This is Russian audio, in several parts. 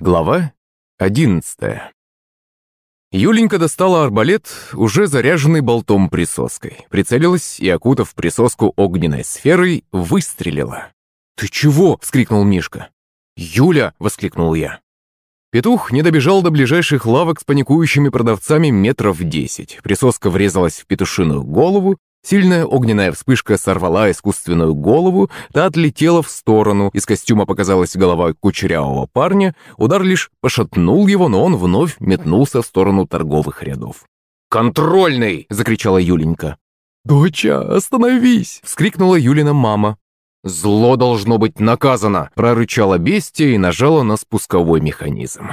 Глава одиннадцатая. Юленька достала арбалет, уже заряженный болтом присоской. Прицелилась и, окутав присоску огненной сферой, выстрелила. «Ты чего?» — вскрикнул Мишка. «Юля!» — воскликнул я. Петух не добежал до ближайших лавок с паникующими продавцами метров десять. Присоска врезалась в петушиную голову, Сильная огненная вспышка сорвала искусственную голову, та отлетела в сторону, из костюма показалась голова кучерявого парня, удар лишь пошатнул его, но он вновь метнулся в сторону торговых рядов. «Контрольный!» — закричала Юленька. «Доча, остановись!» — вскрикнула Юлина мама. «Зло должно быть наказано!» — прорычала бестия и нажала на спусковой механизм.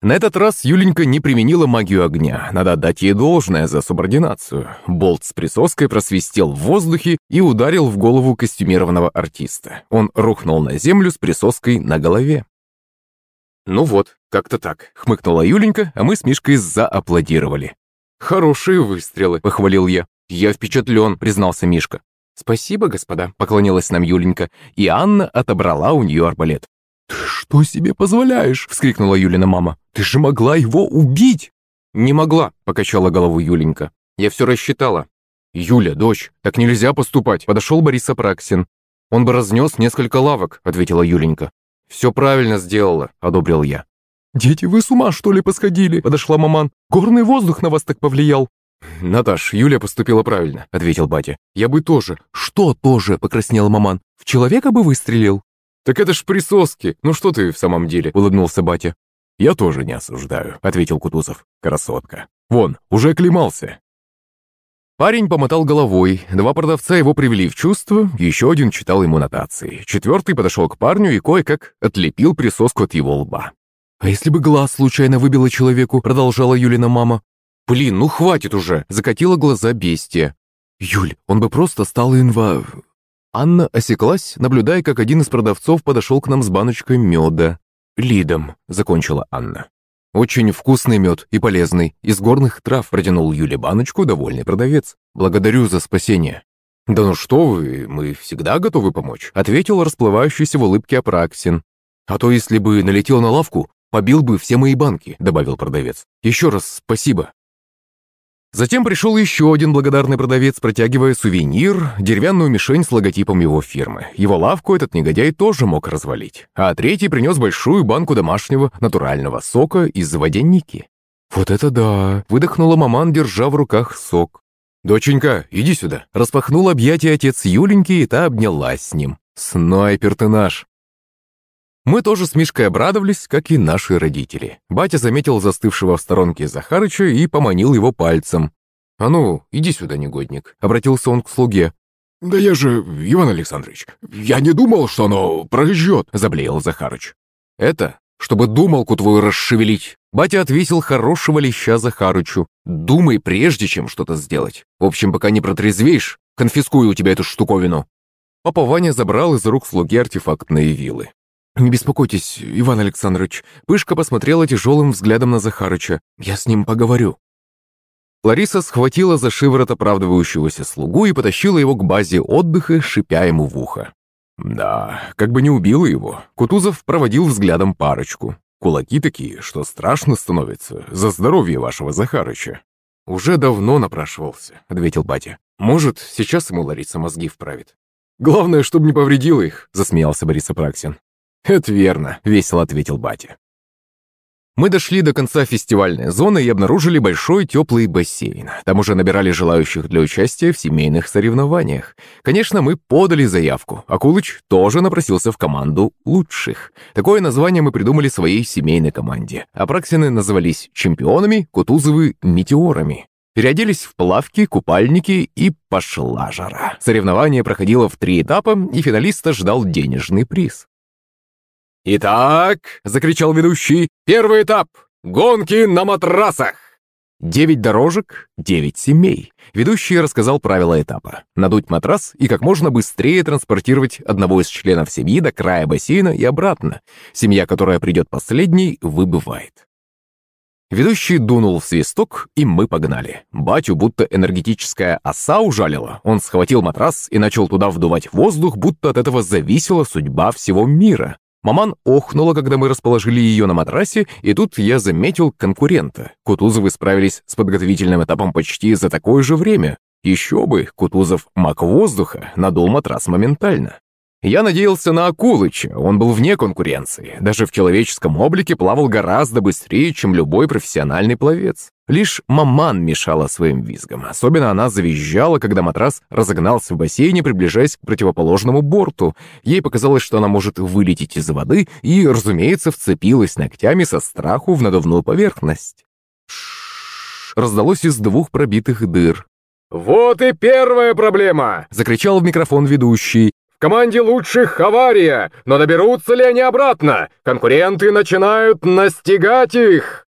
На этот раз Юленька не применила магию огня. Надо отдать ей должное за субординацию. Болт с присоской просвистел в воздухе и ударил в голову костюмированного артиста. Он рухнул на землю с присоской на голове. «Ну вот, как-то так», — хмыкнула Юленька, а мы с Мишкой зааплодировали. «Хорошие выстрелы», — похвалил я. «Я впечатлен», — признался Мишка. «Спасибо, господа», — поклонилась нам Юленька, и Анна отобрала у нее арбалет. «Ты что себе позволяешь?» — вскрикнула Юлина мама. «Ты же могла его убить!» «Не могла», — покачала голову Юленька. «Я все рассчитала». «Юля, дочь, так нельзя поступать», — подошел Борис Апраксин. «Он бы разнес несколько лавок», — ответила Юленька. «Все правильно сделала», — одобрил я. «Дети, вы с ума, что ли, посходили?» — подошла маман. «Горный воздух на вас так повлиял». «Наташ, Юля поступила правильно», — ответил батя. «Я бы тоже». «Что тоже?» — покраснела маман. «В человека бы выстрелил?» «Так это ж присоски! Ну что ты в самом деле?» — улыбнулся батя. «Я тоже не осуждаю», — ответил Кутузов. «Красотка. Вон, уже оклемался». Парень помотал головой, два продавца его привели в чувство, еще один читал ему нотации. Четвертый подошел к парню и кое-как отлепил присоску от его лба. «А если бы глаз случайно выбило человеку?» — продолжала Юлина мама. «Блин, ну хватит уже!» — закатила глаза бестия. «Юль, он бы просто стал инва... Анна осеклась, наблюдая, как один из продавцов подошел к нам с баночкой меда. «Лидом», — закончила Анна. «Очень вкусный мед и полезный. Из горных трав протянул Юле баночку довольный продавец. Благодарю за спасение». «Да ну что вы, мы всегда готовы помочь», — ответил расплывающийся в улыбке Апраксин. «А то, если бы налетел на лавку, побил бы все мои банки», — добавил продавец. «Еще раз спасибо». Затем пришел еще один благодарный продавец, протягивая сувенир, деревянную мишень с логотипом его фирмы. Его лавку этот негодяй тоже мог развалить. А третий принес большую банку домашнего натурального сока из водяники. «Вот это да!» — выдохнула маман, держа в руках сок. «Доченька, иди сюда!» — распахнул объятия отец Юленьки, и та обнялась с ним. «Снайпер ты наш!» Мы тоже с Мишкой обрадовались, как и наши родители. Батя заметил застывшего в сторонке Захарыча и поманил его пальцем. «А ну, иди сюда, негодник», — обратился он к слуге. «Да я же, Иван Александрович, я не думал, что оно прожжет», — заблеял Захарыч. «Это, чтобы думалку твою расшевелить». Батя отвесил хорошего леща Захарычу. «Думай, прежде чем что-то сделать. В общем, пока не протрезвеешь, конфискую у тебя эту штуковину». Папа Ваня забрал из рук слуги артефактные вилы. «Не беспокойтесь, Иван Александрович». Пышка посмотрела тяжелым взглядом на Захарыча. «Я с ним поговорю». Лариса схватила за шиворот оправдывающегося слугу и потащила его к базе отдыха, шипя ему в ухо. Да, как бы не убила его, Кутузов проводил взглядом парочку. Кулаки такие, что страшно становится за здоровье вашего Захарыча. «Уже давно напрашивался», — ответил батя. «Может, сейчас ему Лариса мозги вправит». «Главное, чтобы не повредила их», — засмеялся Борис Апраксин. «Это верно», — весело ответил батя. Мы дошли до конца фестивальной зоны и обнаружили большой теплый бассейн. Там уже набирали желающих для участия в семейных соревнованиях. Конечно, мы подали заявку. Акулыч тоже напросился в команду лучших. Такое название мы придумали своей семейной команде. Апраксины назывались чемпионами, Кутузовы — метеорами. Переоделись в плавки, купальники и пошла жара. Соревнование проходило в три этапа, и финалиста ждал денежный приз. «Итак», — закричал ведущий, — «первый этап — гонки на матрасах». Девять дорожек, девять семей. Ведущий рассказал правила этапа. Надуть матрас и как можно быстрее транспортировать одного из членов семьи до края бассейна и обратно. Семья, которая придет последней, выбывает. Ведущий дунул в свисток, и мы погнали. Батю будто энергетическая оса ужалила. Он схватил матрас и начал туда вдувать воздух, будто от этого зависела судьба всего мира. Маман охнула, когда мы расположили ее на матрасе, и тут я заметил конкурента. Кутузовы справились с подготовительным этапом почти за такое же время. Еще бы, Кутузов маг воздуха, надул матрас моментально. Я надеялся на Акулыча, он был вне конкуренции. Даже в человеческом облике плавал гораздо быстрее, чем любой профессиональный пловец. Лишь маман мешала своим визгам. Особенно она завизжала, когда матрас разогнался в бассейне, приближаясь к противоположному борту. Ей показалось, что она может вылететь из воды и, разумеется, вцепилась ногтями со страху в надувную поверхность. Ш раздалось из двух пробитых дыр. «Вот и первая проблема!» — закричал в микрофон ведущий команде лучших авария, но доберутся ли они обратно? Конкуренты начинают настигать их!»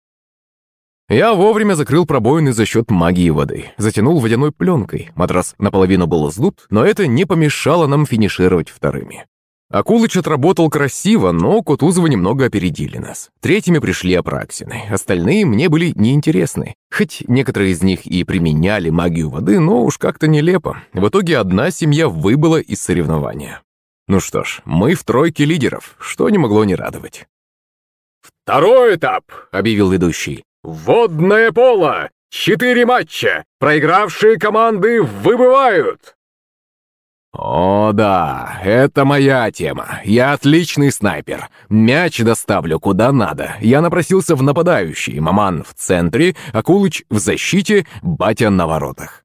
Я вовремя закрыл пробоины за счет магии воды, затянул водяной пленкой. Матрас наполовину был сдут, но это не помешало нам финишировать вторыми. Акулыч отработал красиво, но Кутузова немного опередили нас. Третьими пришли Апраксины, остальные мне были неинтересны. Хоть некоторые из них и применяли магию воды, но уж как-то нелепо. В итоге одна семья выбыла из соревнования. Ну что ж, мы в тройке лидеров, что не могло не радовать. «Второй этап», — объявил ведущий. «Водное поло! Четыре матча! Проигравшие команды выбывают!» «О да, это моя тема. Я отличный снайпер. Мяч доставлю куда надо. Я напросился в нападающий. Маман в центре, Акулыч в защите, Батя на воротах».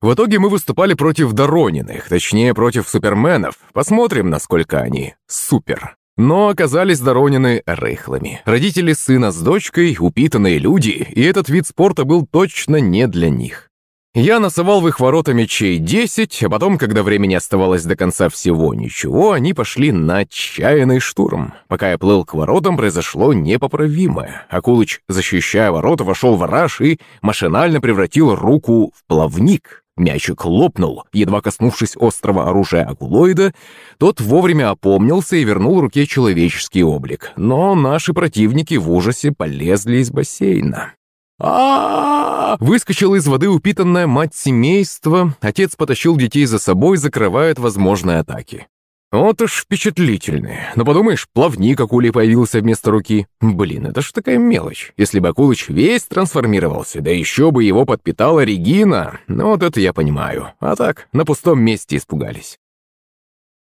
В итоге мы выступали против Дорониных, точнее, против суперменов. Посмотрим, насколько они супер. Но оказались Доронины рыхлыми. Родители сына с дочкой, упитанные люди, и этот вид спорта был точно не для них. Я насовал в их ворота мечей десять, а потом, когда времени оставалось до конца всего ничего, они пошли на отчаянный штурм. Пока я плыл к воротам, произошло непоправимое. Акулыч, защищая ворота, вошел в раж и машинально превратил руку в плавник. Мячик лопнул, едва коснувшись острого оружия акулоида, тот вовремя опомнился и вернул руке человеческий облик. Но наши противники в ужасе полезли из бассейна а Выскочила из воды упитанная мать семейства, отец потащил детей за собой, закрывая от возможной атаки. Вот уж впечатлительные. Но подумаешь, плавник акулий появился вместо руки. Блин, это ж такая мелочь. Если бы Акулыч весь трансформировался, да еще бы его подпитала Регина, ну вот это я понимаю. А так, на пустом месте испугались.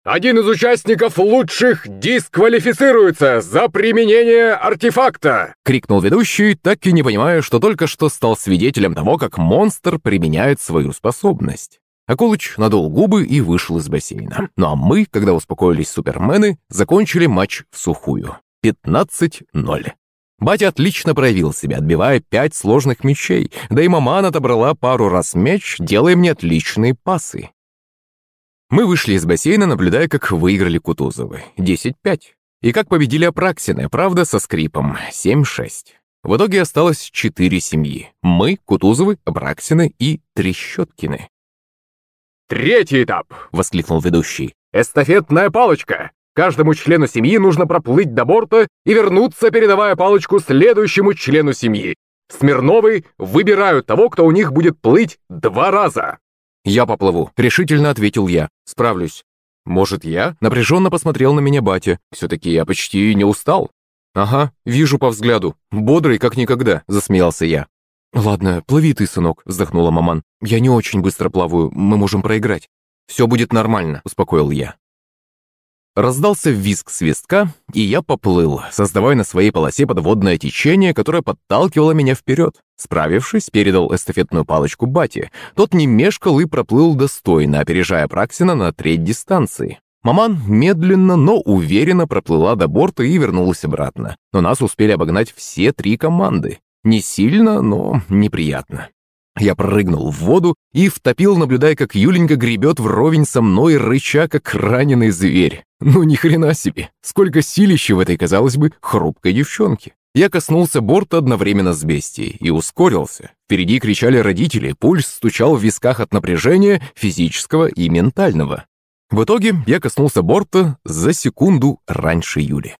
Один из участников лучших дисквалифицируется за применение артефакта!» — крикнул ведущий, так и не понимая, что только что стал свидетелем того, как монстр применяет свою способность. Акулыч надул губы и вышел из бассейна. Ну а мы, когда успокоились супермены, закончили матч в сухую. 15-0. Батя отлично проявил себя, отбивая пять сложных мячей, да и маман отобрала пару раз мяч, делая мне отличные пасы. Мы вышли из бассейна, наблюдая, как выиграли Кутузовы. 10-5. И как победили Апраксины, правда, со скрипом. 7-6. В итоге осталось четыре семьи. Мы, Кутузовы, Апраксины и Трещоткины. «Третий этап!» — воскликнул ведущий. «Эстафетная палочка! Каждому члену семьи нужно проплыть до борта и вернуться, передавая палочку следующему члену семьи. Смирновы выбирают того, кто у них будет плыть два раза. «Я поплыву», — решительно ответил я. «Справлюсь». «Может, я?» — напряженно посмотрел на меня батя. «Все-таки я почти не устал». «Ага, вижу по взгляду. Бодрый, как никогда», — засмеялся я. «Ладно, плыви ты, сынок», — вздохнула маман. «Я не очень быстро плаваю, мы можем проиграть». «Все будет нормально», — успокоил я. Раздался визг свистка, и я поплыл, создавая на своей полосе подводное течение, которое подталкивало меня вперед. Справившись, передал эстафетную палочку Бате. Тот не мешкал и проплыл достойно, опережая Праксина на треть дистанции. Маман медленно, но уверенно проплыла до борта и вернулась обратно. Но нас успели обогнать все три команды. Не сильно, но неприятно. Я прыгнул в воду и втопил, наблюдая, как Юленька гребет вровень со мной, рыча, как раненый зверь. Ну ни хрена себе, сколько силища в этой, казалось бы, хрупкой девчонке. Я коснулся борта одновременно с бестией и ускорился. Впереди кричали родители, пульс стучал в висках от напряжения физического и ментального. В итоге я коснулся борта за секунду раньше Юли.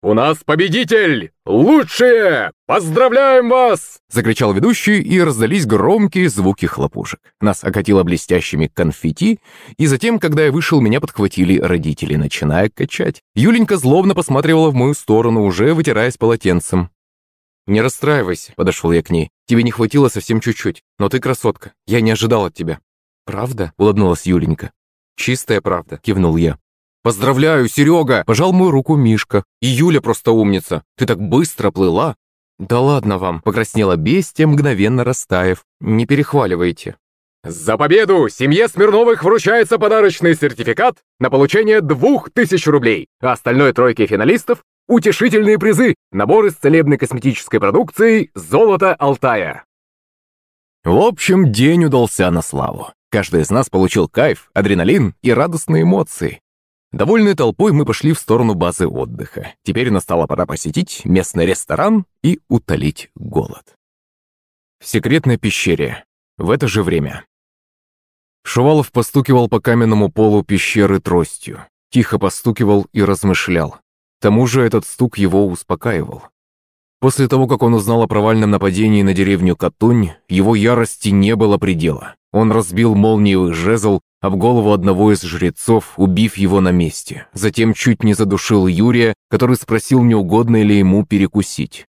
У нас победитель! Лучшие! Поздравляем вас!» Закричал ведущий, и раздались громкие звуки хлопушек. Нас окатило блестящими конфетти, и затем, когда я вышел, меня подхватили родители, начиная качать. Юленька злобно посматривала в мою сторону, уже вытираясь полотенцем. «Не расстраивайся», — подошел я к ней. «Тебе не хватило совсем чуть-чуть, но ты красотка. Я не ожидал от тебя». «Правда?» — улыбнулась Юленька. «Чистая правда», — кивнул я. «Поздравляю, Серега!» – пожал мою руку Мишка. «И Юля просто умница! Ты так быстро плыла!» «Да ладно вам!» – покраснела бестия, мгновенно растаяв. «Не перехваливайте!» «За победу семье Смирновых вручается подарочный сертификат на получение двух тысяч рублей, а остальной тройке финалистов – утешительные призы, набор из целебной косметической продукции «Золото Алтая». В общем, день удался на славу. Каждый из нас получил кайф, адреналин и радостные эмоции. Довольной толпой мы пошли в сторону базы отдыха. Теперь настала пора посетить местный ресторан и утолить голод. В секретной пещере. В это же время. Шувалов постукивал по каменному полу пещеры тростью. Тихо постукивал и размышлял. К тому же этот стук его успокаивал. После того, как он узнал о провальном нападении на деревню Катунь, его ярости не было предела. Он разбил молниевый жезл об голову одного из жрецов, убив его на месте. Затем чуть не задушил Юрия, который спросил, не угодно ли ему перекусить.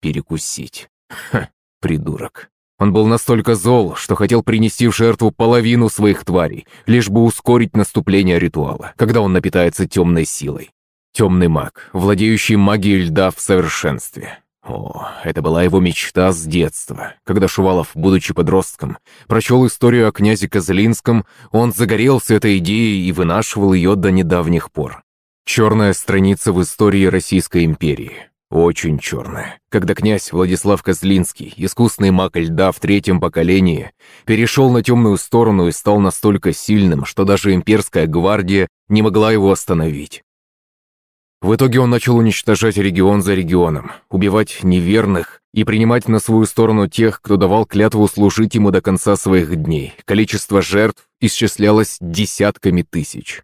Перекусить. Ха, придурок. Он был настолько зол, что хотел принести в жертву половину своих тварей, лишь бы ускорить наступление ритуала, когда он напитается темной силой. Темный маг, владеющий магией льда в совершенстве. О, это была его мечта с детства. Когда Шувалов, будучи подростком, прочел историю о князе Козлинском, он загорелся этой идеей и вынашивал ее до недавних пор. Черная страница в истории Российской империи. Очень черная. Когда князь Владислав Козлинский, искусный маг льда в третьем поколении, перешел на темную сторону и стал настолько сильным, что даже имперская гвардия не могла его остановить. В итоге он начал уничтожать регион за регионом, убивать неверных и принимать на свою сторону тех, кто давал клятву служить ему до конца своих дней. Количество жертв исчислялось десятками тысяч.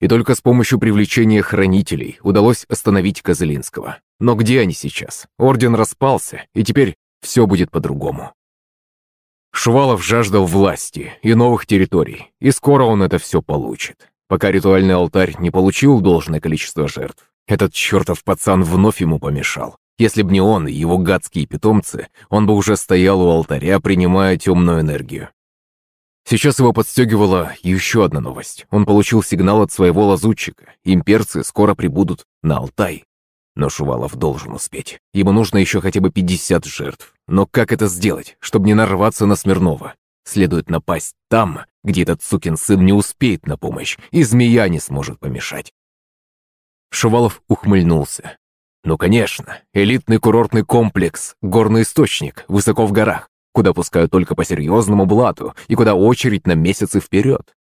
И только с помощью привлечения хранителей удалось остановить Козылинского. Но где они сейчас? Орден распался, и теперь все будет по-другому. Шувалов жаждал власти и новых территорий, и скоро он это все получит пока ритуальный алтарь не получил должное количество жертв. Этот чертов пацан вновь ему помешал. Если б не он и его гадские питомцы, он бы уже стоял у алтаря, принимая темную энергию. Сейчас его подстегивала еще одна новость. Он получил сигнал от своего лазутчика. Имперцы скоро прибудут на Алтай. Но Шувалов должен успеть. Ему нужно еще хотя бы 50 жертв. Но как это сделать, чтобы не нарваться на Смирнова? Следует напасть там, где этот сукин сын не успеет на помощь, и змея не сможет помешать. Шувалов ухмыльнулся. Ну, конечно, элитный курортный комплекс, горный источник, высоко в горах, куда пускают только по серьезному блату и куда очередь на месяцы вперед.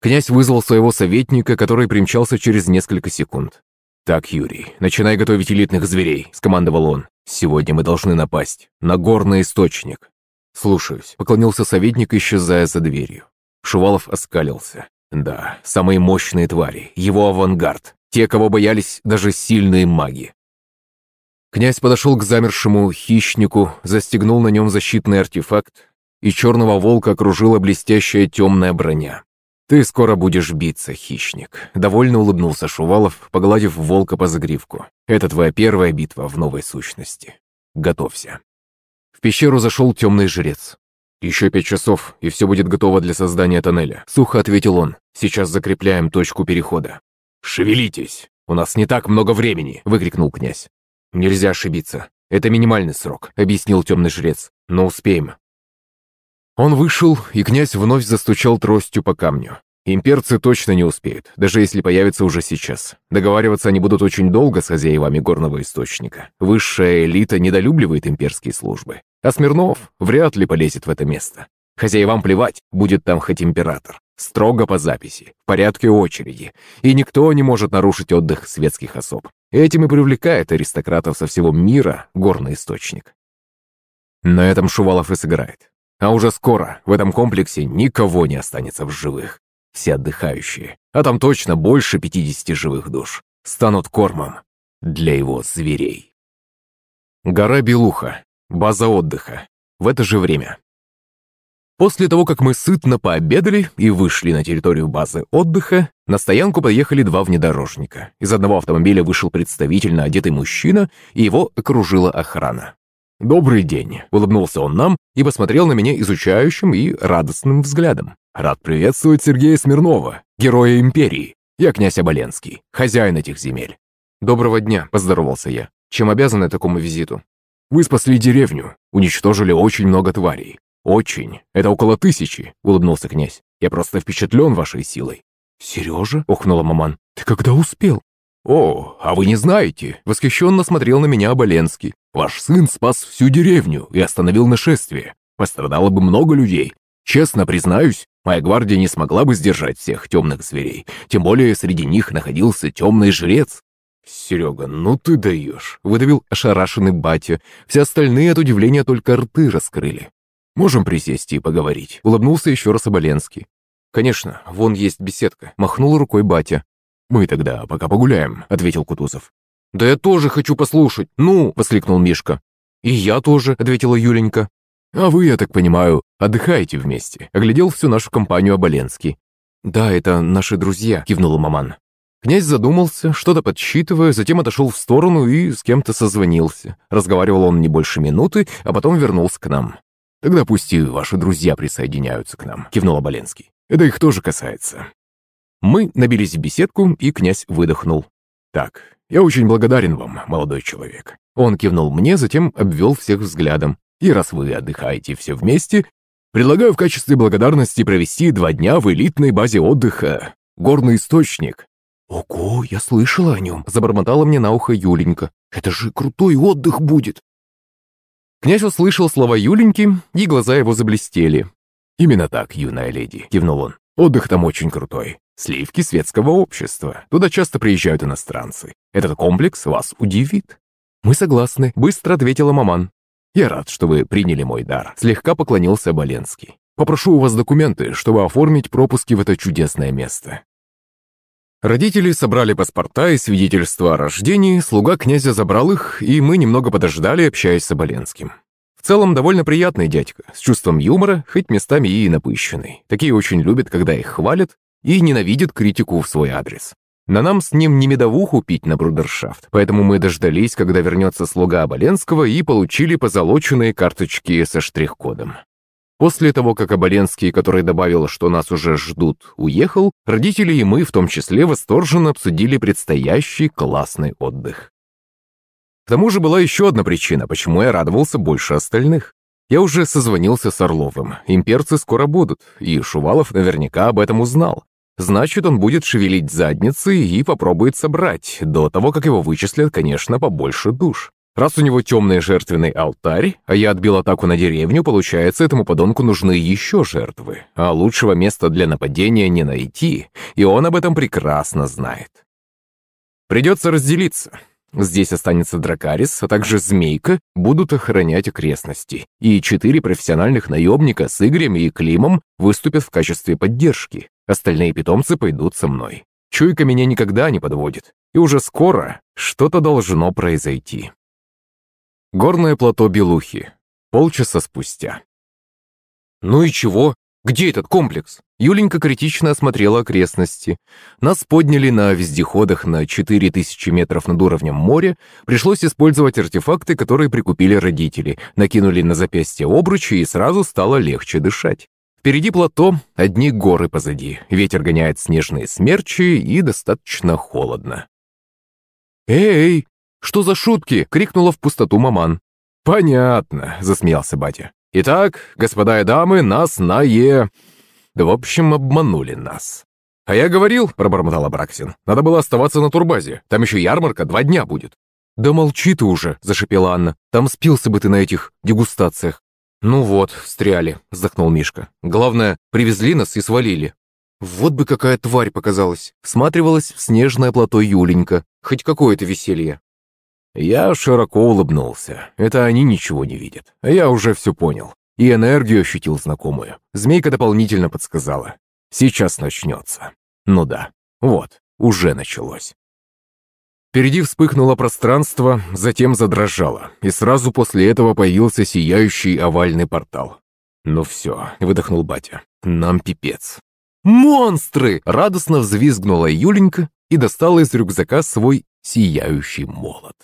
Князь вызвал своего советника, который примчался через несколько секунд. «Так, Юрий, начинай готовить элитных зверей», — скомандовал он. «Сегодня мы должны напасть на горный источник. «Слушаюсь», — поклонился советник, исчезая за дверью. Шувалов оскалился. «Да, самые мощные твари, его авангард, те, кого боялись даже сильные маги». Князь подошел к замершему хищнику, застегнул на нем защитный артефакт, и черного волка окружила блестящая темная броня. «Ты скоро будешь биться, хищник», — довольно улыбнулся Шувалов, погладив волка по загривку. «Это твоя первая битва в новой сущности. Готовься» пещеру зашел темный жрец. «Еще пять часов, и все будет готово для создания тоннеля», — сухо ответил он. «Сейчас закрепляем точку перехода». «Шевелитесь! У нас не так много времени!» — выкрикнул князь. «Нельзя ошибиться. Это минимальный срок», — объяснил темный жрец. «Но успеем». Он вышел, и князь вновь застучал тростью по камню. Имперцы точно не успеют, даже если появятся уже сейчас. Договариваться они будут очень долго с хозяевами горного источника. Высшая элита недолюбливает имперские службы. А Смирнов вряд ли полезет в это место. Хозяевам плевать, будет там хоть император. Строго по записи, в порядке очереди. И никто не может нарушить отдых светских особ. Этим и привлекает аристократов со всего мира горный источник. На этом Шувалов и сыграет. А уже скоро в этом комплексе никого не останется в живых. Все отдыхающие. А там точно больше 50 живых душ. станут кормом для его зверей. Гора Белуха. База отдыха. В это же время. После того, как мы сытно пообедали и вышли на территорию базы отдыха, на стоянку поехали два внедорожника. Из одного автомобиля вышел представительно одетый мужчина, и его окружила охрана. «Добрый день», — улыбнулся он нам и посмотрел на меня изучающим и радостным взглядом. «Рад приветствовать Сергея Смирнова, героя Империи. Я князь Оболенский, хозяин этих земель». «Доброго дня», — поздоровался я. «Чем обязаны такому визиту?» «Вы спасли деревню, уничтожили очень много тварей. Очень. Это около тысячи», — улыбнулся князь. «Я просто впечатлен вашей силой». «Сережа?» — ухнула маман. «Ты когда успел?» «О, а вы не знаете!» — восхищенно смотрел на меня Оболенский. «Ваш сын спас всю деревню и остановил нашествие. Пострадало бы много людей. Честно признаюсь, моя гвардия не смогла бы сдержать всех темных зверей. Тем более среди них находился темный жрец. «Серега, ну ты даешь!» — выдавил ошарашенный батя. Все остальные от удивления только рты раскрыли. «Можем присесть и поговорить?» — улыбнулся еще раз Оболенский. «Конечно, вон есть беседка», — махнул рукой батя. «Мы тогда пока погуляем», — ответил Кутузов. «Да я тоже хочу послушать, ну!» — воскликнул Мишка. «И я тоже», — ответила Юленька. «А вы, я так понимаю, отдыхаете вместе», — оглядел всю нашу компанию Оболенский. «Да, это наши друзья», — кивнула маман. Князь задумался, что-то подсчитывая, затем отошел в сторону и с кем-то созвонился. Разговаривал он не больше минуты, а потом вернулся к нам. «Тогда пусть и ваши друзья присоединяются к нам», — кивнул Оболенский. «Это их тоже касается». Мы набились в беседку, и князь выдохнул. «Так, я очень благодарен вам, молодой человек». Он кивнул мне, затем обвел всех взглядом. «И раз вы отдыхаете все вместе, предлагаю в качестве благодарности провести два дня в элитной базе отдыха «Горный источник». «Ого, я слышала о нем», — забормотала мне на ухо Юленька. «Это же крутой отдых будет». Князь услышал слова Юленьки, и глаза его заблестели. «Именно так, юная леди», — кивнул он. «Отдых там очень крутой. Сливки светского общества. Туда часто приезжают иностранцы. Этот комплекс вас удивит». «Мы согласны», — быстро ответила маман. «Я рад, что вы приняли мой дар», — слегка поклонился Боленский. «Попрошу у вас документы, чтобы оформить пропуски в это чудесное место». Родители собрали паспорта и свидетельства о рождении, слуга князя забрал их, и мы немного подождали, общаясь с Оболенским. В целом, довольно приятный дядька, с чувством юмора, хоть местами и напыщенный. Такие очень любят, когда их хвалят, и ненавидит критику в свой адрес. На нам с ним не медовуху пить на брудершафт, поэтому мы дождались, когда вернется слуга Оболенского и получили позолоченные карточки со штрих-кодом. После того, как Оболенский, который добавил, что нас уже ждут, уехал, родители и мы в том числе восторженно обсудили предстоящий классный отдых. К тому же была еще одна причина, почему я радовался больше остальных. Я уже созвонился с Орловым, имперцы скоро будут, и Шувалов наверняка об этом узнал. Значит, он будет шевелить задницы и попробует собрать, до того, как его вычислят, конечно, побольше душ. Раз у него темный жертвенный алтарь, а я отбил атаку на деревню, получается, этому подонку нужны еще жертвы. А лучшего места для нападения не найти, и он об этом прекрасно знает. Придется разделиться. Здесь останется Дракарис, а также Змейка будут охранять окрестности, и четыре профессиональных наемника с Игорем и Климом выступят в качестве поддержки. Остальные питомцы пойдут со мной. Чуйка меня никогда не подводит, и уже скоро что-то должно произойти. Горное плато Белухи. Полчаса спустя. «Ну и чего? Где этот комплекс?» Юленька критично осмотрела окрестности. Нас подняли на вездеходах на 4000 метров над уровнем моря. Пришлось использовать артефакты, которые прикупили родители. Накинули на запястье обручи, и сразу стало легче дышать. Впереди плато, одни горы позади. Ветер гоняет снежные смерчи, и достаточно холодно. «Эй, что за шутки?» — крикнула в пустоту маман. «Понятно», — засмеялся батя. «Итак, господа и дамы, нас на Е...» Да, в общем, обманули нас. «А я говорил», — пробормотал Абраксин, — «надо было оставаться на турбазе. Там еще ярмарка два дня будет». «Да молчи ты уже», — зашипела Анна. «Там спился бы ты на этих дегустациях». «Ну вот, встряли», — вздохнул Мишка. «Главное, привезли нас и свалили». «Вот бы какая тварь показалась!» Всматривалась в снежное плато Юленька. Хоть какое-то веселье. Я широко улыбнулся. Это они ничего не видят. Я уже все понял. И энергию ощутил знакомую. Змейка дополнительно подсказала. Сейчас начнется. Ну да, вот, уже началось. Впереди вспыхнуло пространство, затем задрожало, и сразу после этого появился сияющий овальный портал. «Ну все», — выдохнул батя, — «нам пипец». «Монстры!» — радостно взвизгнула Юленька и достала из рюкзака свой сияющий молот.